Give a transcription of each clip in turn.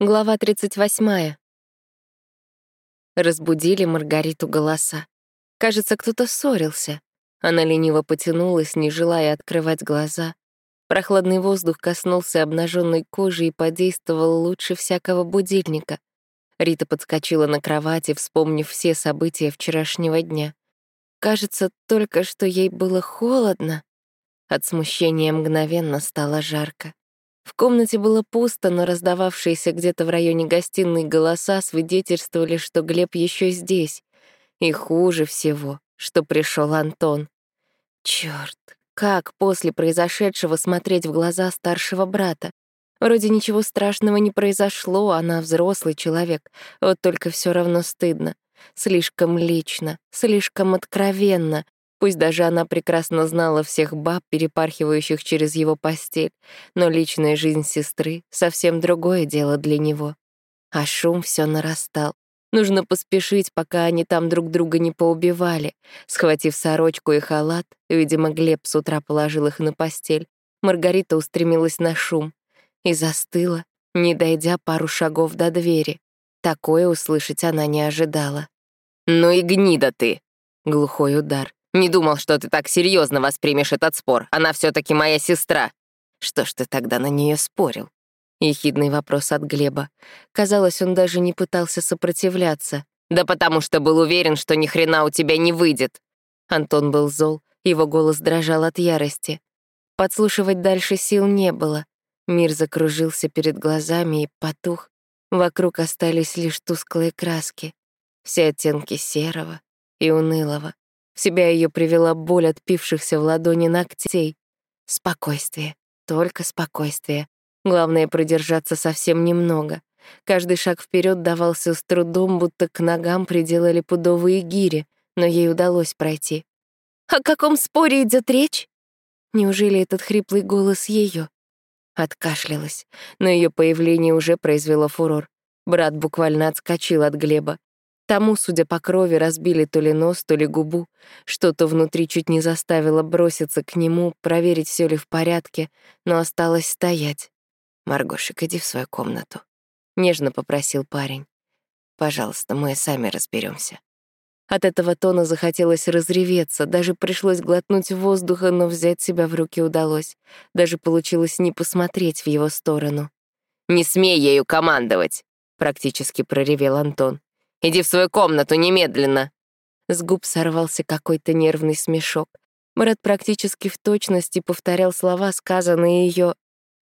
Глава 38. Разбудили Маргариту голоса. Кажется, кто-то ссорился. Она лениво потянулась, не желая открывать глаза. Прохладный воздух коснулся обнаженной кожи и подействовал лучше всякого будильника. Рита подскочила на кровати, вспомнив все события вчерашнего дня. Кажется, только что ей было холодно. От смущения мгновенно стало жарко. В комнате было пусто, но раздававшиеся где-то в районе гостиной голоса свидетельствовали, что Глеб еще здесь. И хуже всего, что пришел Антон. Черт, как после произошедшего смотреть в глаза старшего брата? Вроде ничего страшного не произошло, она взрослый человек, вот только все равно стыдно. Слишком лично, слишком откровенно, Пусть даже она прекрасно знала всех баб, перепархивающих через его постель, но личная жизнь сестры — совсем другое дело для него. А шум все нарастал. Нужно поспешить, пока они там друг друга не поубивали. Схватив сорочку и халат, видимо, Глеб с утра положил их на постель, Маргарита устремилась на шум и застыла, не дойдя пару шагов до двери. Такое услышать она не ожидала. «Ну и гнида ты!» — глухой удар. Не думал, что ты так серьезно воспримешь этот спор. Она все таки моя сестра. Что ж ты тогда на нее спорил? Ехидный вопрос от Глеба. Казалось, он даже не пытался сопротивляться. Да потому что был уверен, что ни хрена у тебя не выйдет. Антон был зол, его голос дрожал от ярости. Подслушивать дальше сил не было. Мир закружился перед глазами и потух. Вокруг остались лишь тусклые краски. Все оттенки серого и унылого. Себя ее привела боль отпившихся в ладони ногтей. Спокойствие, только спокойствие. Главное — продержаться совсем немного. Каждый шаг вперед давался с трудом, будто к ногам приделали пудовые гири, но ей удалось пройти. «О каком споре идет речь?» Неужели этот хриплый голос ее? Откашлялась, но ее появление уже произвело фурор. Брат буквально отскочил от Глеба. Тому, судя по крови, разбили то ли нос, то ли губу. Что-то внутри чуть не заставило броситься к нему, проверить, все ли в порядке, но осталось стоять. «Маргошик, иди в свою комнату», — нежно попросил парень. «Пожалуйста, мы сами разберемся. От этого тона захотелось разреветься, даже пришлось глотнуть воздуха, но взять себя в руки удалось. Даже получилось не посмотреть в его сторону. «Не смей ею командовать!» — практически проревел Антон. Иди в свою комнату немедленно!» С губ сорвался какой-то нервный смешок. Марат практически в точности повторял слова, сказанные ее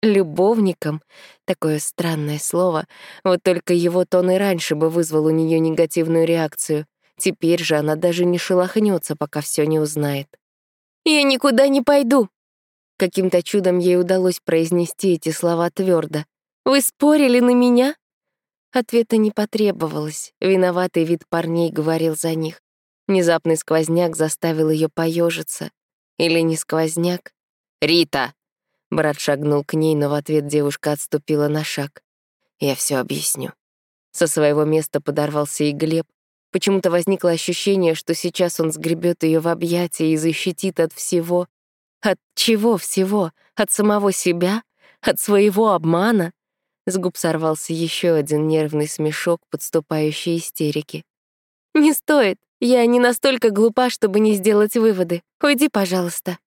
любовником. Такое странное слово. Вот только его тон и раньше бы вызвал у нее негативную реакцию. Теперь же она даже не шелохнется, пока все не узнает. «Я никуда не пойду!» Каким-то чудом ей удалось произнести эти слова твердо. «Вы спорили на меня?» Ответа не потребовалось, виноватый вид парней говорил за них. Внезапный сквозняк заставил ее поежиться. Или не сквозняк? «Рита!» Брат шагнул к ней, но в ответ девушка отступила на шаг. «Я все объясню». Со своего места подорвался и Глеб. Почему-то возникло ощущение, что сейчас он сгребет ее в объятия и защитит от всего. От чего всего? От самого себя? От своего обмана? С губ сорвался еще один нервный смешок, подступающий истерики. «Не стоит. Я не настолько глупа, чтобы не сделать выводы. Уйди, пожалуйста».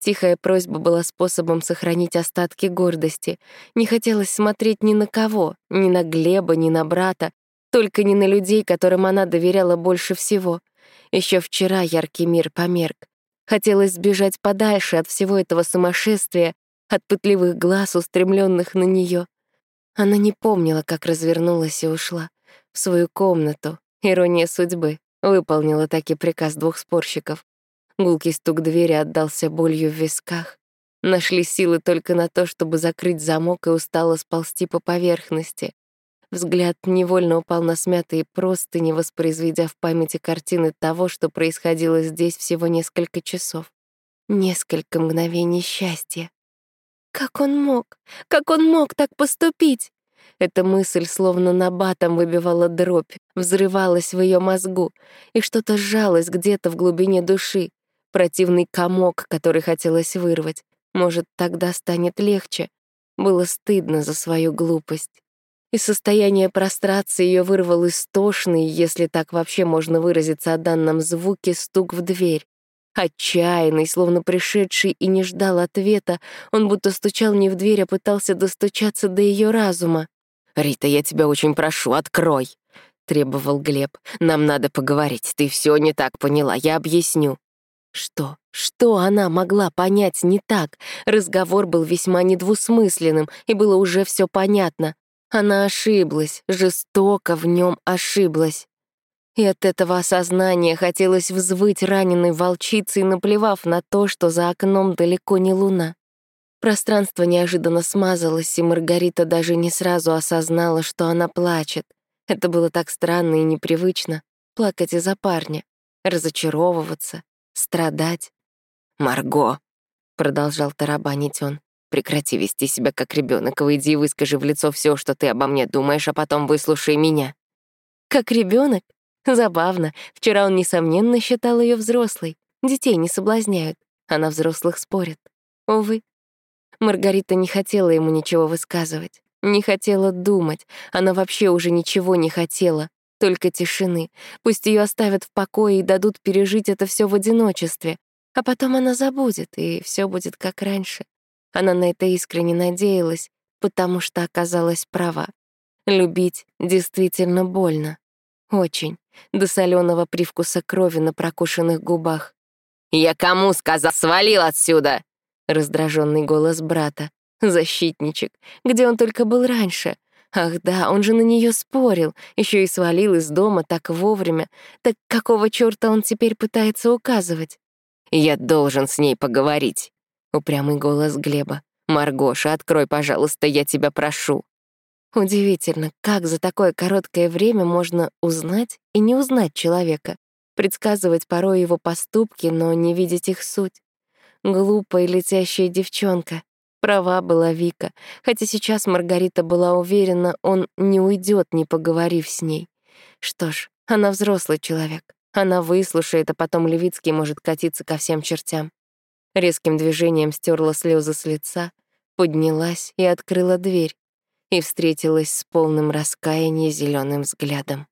Тихая просьба была способом сохранить остатки гордости. Не хотелось смотреть ни на кого, ни на Глеба, ни на брата, только не на людей, которым она доверяла больше всего. Еще вчера яркий мир померк. Хотелось сбежать подальше от всего этого сумасшествия, от пытливых глаз, устремленных на нее. Она не помнила, как развернулась и ушла. В свою комнату. Ирония судьбы. Выполнила таки приказ двух спорщиков. Гулкий стук двери отдался болью в висках. Нашли силы только на то, чтобы закрыть замок и устало сползти по поверхности. Взгляд невольно упал на смятые простыни, воспроизведя в памяти картины того, что происходило здесь всего несколько часов. Несколько мгновений счастья. Как он мог? Как он мог так поступить? Эта мысль словно набатом выбивала дробь, взрывалась в ее мозгу, и что-то сжалось где-то в глубине души. Противный комок, который хотелось вырвать. Может, тогда станет легче. Было стыдно за свою глупость. Из состояния прострации ее вырвал истошный, если так вообще можно выразиться о данном звуке, стук в дверь. Отчаянный, словно пришедший и не ждал ответа, он будто стучал не в дверь, а пытался достучаться до ее разума. «Рита, я тебя очень прошу, открой!» — требовал Глеб. «Нам надо поговорить, ты все не так поняла, я объясню». Что? Что она могла понять не так? Разговор был весьма недвусмысленным, и было уже все понятно. Она ошиблась, жестоко в нем ошиблась. И от этого осознания хотелось взвыть раненой волчицей, наплевав на то, что за окном далеко не луна. Пространство неожиданно смазалось, и Маргарита даже не сразу осознала, что она плачет. Это было так странно и непривычно — плакать из-за парня, разочаровываться, страдать. «Марго!» — продолжал тарабанить он. Прекрати вести себя как ребенок, выйди и выскажи в лицо все, что ты обо мне думаешь, а потом выслушай меня. Как ребенок? Забавно. Вчера он, несомненно, считал ее взрослой. Детей не соблазняют, а на взрослых спорят. Увы. Маргарита не хотела ему ничего высказывать, не хотела думать. Она вообще уже ничего не хотела, только тишины. Пусть ее оставят в покое и дадут пережить это все в одиночестве. А потом она забудет, и все будет как раньше. Она на это искренне надеялась, потому что оказалась права. Любить действительно больно. Очень. До соленого привкуса крови на прокушенных губах. «Я кому сказал? Свалил отсюда!» Раздраженный голос брата. Защитничек. Где он только был раньше? Ах да, он же на нее спорил, еще и свалил из дома так вовремя. Так какого черта он теперь пытается указывать? «Я должен с ней поговорить». Упрямый голос Глеба. «Маргоша, открой, пожалуйста, я тебя прошу». Удивительно, как за такое короткое время можно узнать и не узнать человека, предсказывать порой его поступки, но не видеть их суть. Глупая летящая девчонка. Права была Вика, хотя сейчас Маргарита была уверена, он не уйдет, не поговорив с ней. Что ж, она взрослый человек. Она выслушает, а потом Левицкий может катиться ко всем чертям. Резким движением стерла слезы с лица, поднялась и открыла дверь и встретилась с полным раскаяния зеленым взглядом.